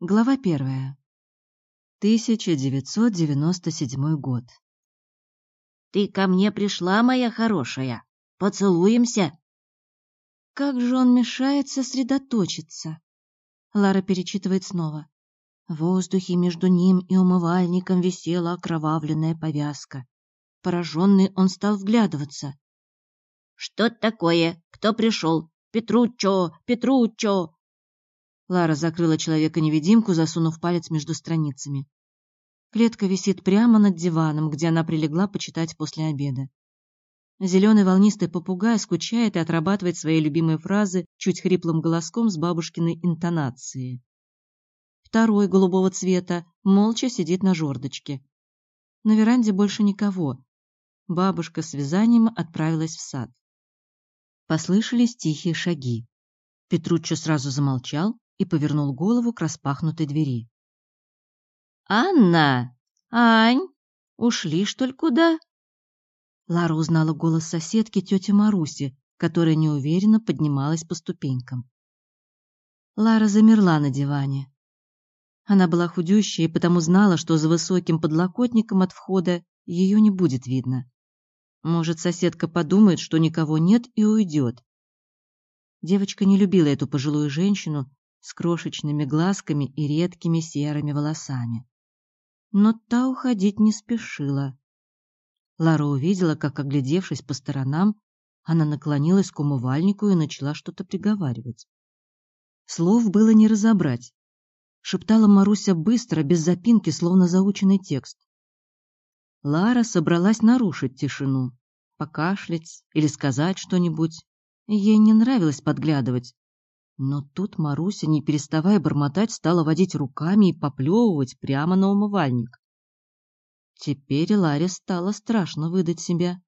Глава первая. 1997 год. «Ты ко мне пришла, моя хорошая? Поцелуемся?» Как же он мешает сосредоточиться? Лара перечитывает снова. В воздухе между ним и умывальником висела окровавленная повязка. Пораженный он стал вглядываться. «Что такое? Кто пришел? Петруччо! Петруччо!» Лара закрыла человека-невидимку, засунув палец между страницами. Клетка висит прямо над диваном, где она прилегла почитать после обеда. Зеленый волнистый попугай скучает и отрабатывает свои любимые фразы чуть хриплым голоском с бабушкиной интонацией. Второй, голубого цвета, молча сидит на жердочке. На веранде больше никого. Бабушка с вязанием отправилась в сад. Послышались тихие шаги. Петруччо сразу замолчал, и повернул голову к распахнутой двери. «Анна! Ань! Ушли, что ли, куда?» Лара узнала голос соседки тети Маруси, которая неуверенно поднималась по ступенькам. Лара замерла на диване. Она была худющая и потому знала, что за высоким подлокотником от входа ее не будет видно. Может, соседка подумает, что никого нет и уйдет. Девочка не любила эту пожилую женщину с крошечными глазками и редкими серыми волосами. Но та уходить не спешила. Лара увидела, как, оглядевшись по сторонам, она наклонилась к умывальнику и начала что-то приговаривать. Слов было не разобрать. Шептала Маруся быстро, без запинки, словно заученный текст. Лара собралась нарушить тишину, покашлять или сказать что-нибудь. Ей не нравилось подглядывать, но тут Маруся, не переставая бормотать, стала водить руками и поплевывать прямо на умывальник. Теперь Ларе стало страшно выдать себя.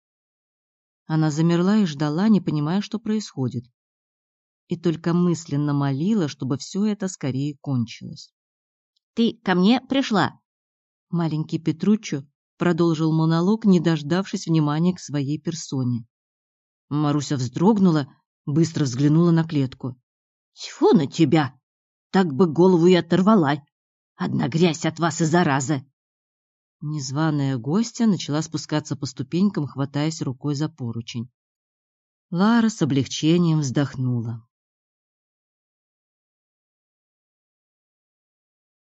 Она замерла и ждала, не понимая, что происходит. И только мысленно молила, чтобы все это скорее кончилось. «Ты ко мне пришла?» Маленький Петруччо продолжил монолог, не дождавшись внимания к своей персоне. Маруся вздрогнула, быстро взглянула на клетку. Тьфу на тебя! Так бы голову и оторвала. Одна грязь от вас и зараза. Незваная гостья начала спускаться по ступенькам, хватаясь рукой за поручень. Лара с облегчением вздохнула.